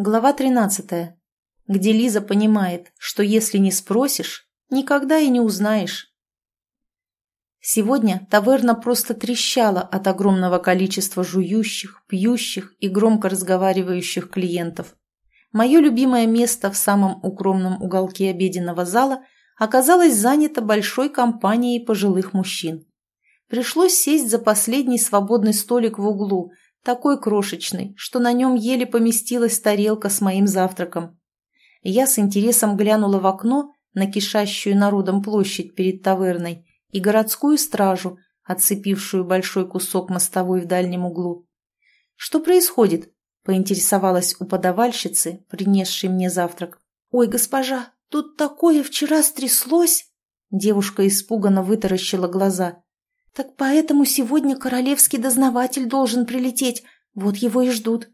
Глава 13, где Лиза понимает, что если не спросишь, никогда и не узнаешь. Сегодня таверна просто трещала от огромного количества жующих, пьющих и громко разговаривающих клиентов. Мое любимое место в самом укромном уголке обеденного зала оказалось занято большой компанией пожилых мужчин. Пришлось сесть за последний свободный столик в углу, такой крошечный, что на нем еле поместилась тарелка с моим завтраком. Я с интересом глянула в окно на кишащую народом площадь перед таверной и городскую стражу, отцепившую большой кусок мостовой в дальнем углу. «Что происходит?» – поинтересовалась у подавальщицы, принесшей мне завтрак. «Ой, госпожа, тут такое вчера стряслось!» Девушка испуганно вытаращила глаза. «Так поэтому сегодня королевский дознаватель должен прилететь. Вот его и ждут».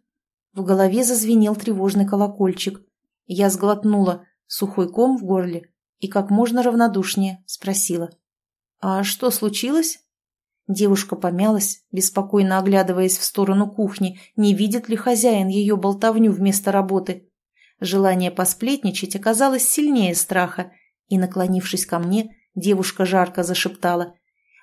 В голове зазвенел тревожный колокольчик. Я сглотнула сухой ком в горле и как можно равнодушнее спросила. «А что случилось?» Девушка помялась, беспокойно оглядываясь в сторону кухни, не видит ли хозяин ее болтовню вместо работы. Желание посплетничать оказалось сильнее страха, и, наклонившись ко мне, девушка жарко зашептала.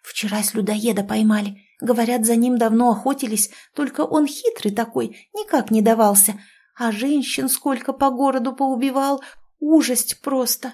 Вчера с людоеда поймали. Говорят, за ним давно охотились, только он хитрый такой, никак не давался. А женщин сколько по городу поубивал, ужасть просто.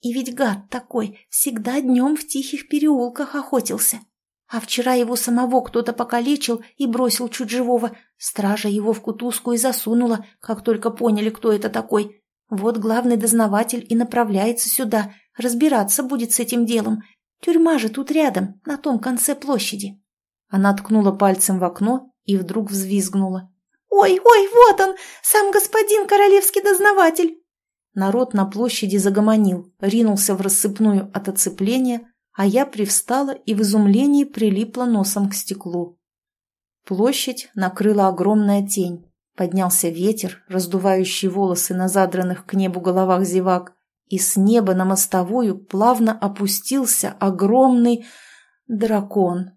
И ведь гад такой, всегда днем в тихих переулках охотился. А вчера его самого кто-то покалечил и бросил чуть живого. Стража его в кутузку и засунула, как только поняли, кто это такой. Вот главный дознаватель и направляется сюда, разбираться будет с этим делом, Тюрьма же тут рядом, на том конце площади. Она ткнула пальцем в окно и вдруг взвизгнула. «Ой, ой, вот он, сам господин королевский дознаватель!» Народ на площади загомонил, ринулся в рассыпную от оцепления, а я привстала и в изумлении прилипла носом к стеклу. Площадь накрыла огромная тень. Поднялся ветер, раздувающий волосы на задранных к небу головах зевак и с неба на мостовую плавно опустился огромный дракон.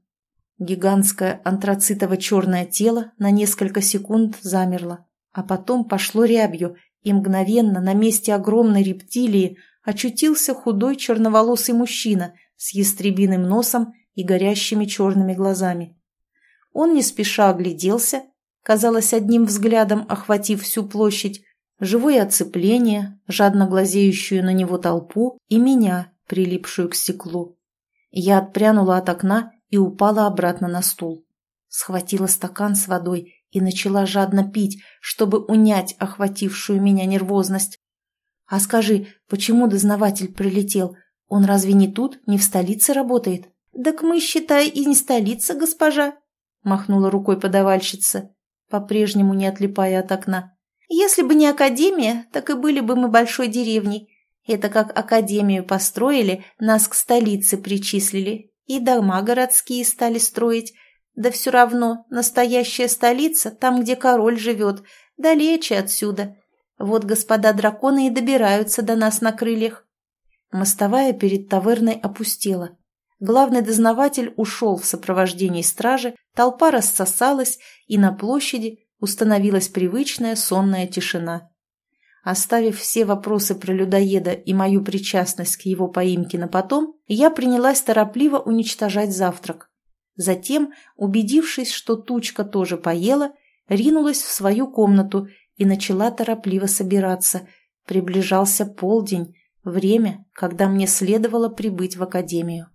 Гигантское антрацитово-черное тело на несколько секунд замерло, а потом пошло рябью, и мгновенно на месте огромной рептилии очутился худой черноволосый мужчина с ястребиным носом и горящими черными глазами. Он не спеша огляделся, казалось, одним взглядом охватив всю площадь, живое оцепление, жадно глазеющую на него толпу и меня, прилипшую к стеклу. Я отпрянула от окна и упала обратно на стул. Схватила стакан с водой и начала жадно пить, чтобы унять охватившую меня нервозность. «А скажи, почему дознаватель прилетел? Он разве не тут, не в столице работает?» «Так мы, считай, и не столица, госпожа», — махнула рукой подавальщица, по-прежнему не отлипая от окна. Если бы не академия, так и были бы мы большой деревней. Это как академию построили, нас к столице причислили, и дома городские стали строить. Да все равно, настоящая столица, там, где король живет, далече отсюда. Вот господа драконы и добираются до нас на крыльях. Мостовая перед таверной опустела. Главный дознаватель ушел в сопровождении стражи, толпа рассосалась, и на площади установилась привычная сонная тишина. Оставив все вопросы про людоеда и мою причастность к его поимке на потом, я принялась торопливо уничтожать завтрак. Затем, убедившись, что тучка тоже поела, ринулась в свою комнату и начала торопливо собираться. Приближался полдень, время, когда мне следовало прибыть в академию.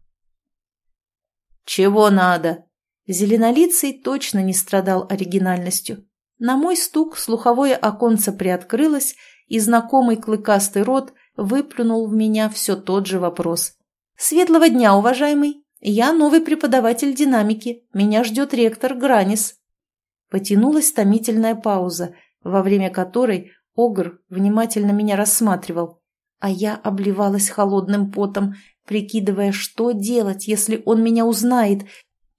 «Чего надо?» Зеленолицый точно не страдал оригинальностью. На мой стук слуховое оконце приоткрылось, и знакомый клыкастый рот выплюнул в меня все тот же вопрос. «Светлого дня, уважаемый! Я новый преподаватель динамики. Меня ждет ректор Гранис». Потянулась томительная пауза, во время которой Огр внимательно меня рассматривал, а я обливалась холодным потом, прикидывая, что делать, если он меня узнает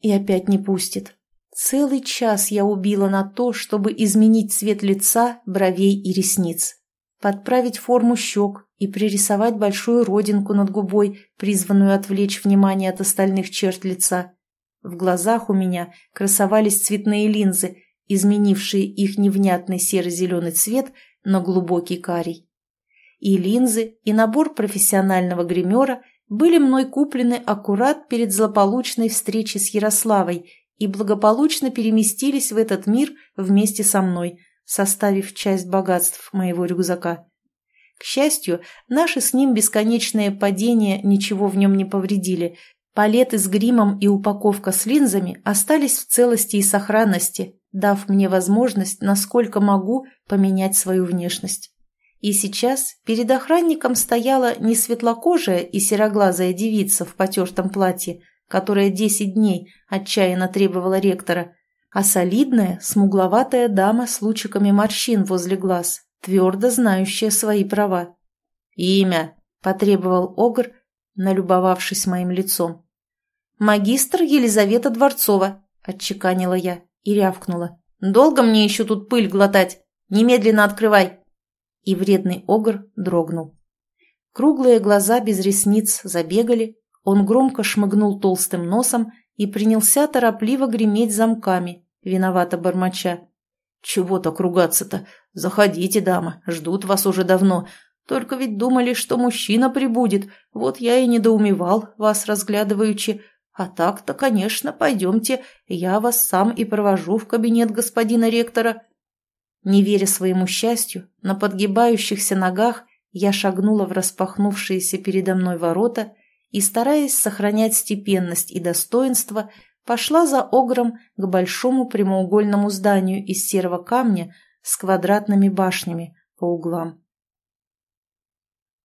и опять не пустит. Целый час я убила на то, чтобы изменить цвет лица, бровей и ресниц, подправить форму щек и пририсовать большую родинку над губой, призванную отвлечь внимание от остальных черт лица. В глазах у меня красовались цветные линзы, изменившие их невнятный серо-зеленый цвет на глубокий карий. И линзы, и набор профессионального гримера были мной куплены аккурат перед злополучной встречей с Ярославой и благополучно переместились в этот мир вместе со мной, составив часть богатств моего рюкзака. К счастью, наши с ним бесконечные падения ничего в нем не повредили. Палеты с гримом и упаковка с линзами остались в целости и сохранности, дав мне возможность, насколько могу, поменять свою внешность. И сейчас перед охранником стояла не светлокожая и сероглазая девица в потертом платье, которая десять дней отчаянно требовала ректора, а солидная, смугловатая дама с лучиками морщин возле глаз, твердо знающая свои права. «Имя!» – потребовал Огр, налюбовавшись моим лицом. «Магистр Елизавета Дворцова», – отчеканила я и рявкнула. «Долго мне еще тут пыль глотать? Немедленно открывай!» И вредный Огр дрогнул. Круглые глаза без ресниц забегали, он громко шмыгнул толстым носом и принялся торопливо греметь замками, виновато бормоча. «Чего так ругаться-то? Заходите, дама, ждут вас уже давно. Только ведь думали, что мужчина прибудет. Вот я и недоумевал, вас разглядываючи. А так-то, конечно, пойдемте, я вас сам и провожу в кабинет господина ректора». Не веря своему счастью, на подгибающихся ногах я шагнула в распахнувшиеся передо мной ворота и, стараясь сохранять степенность и достоинство, пошла за огром к большому прямоугольному зданию из серого камня с квадратными башнями по углам.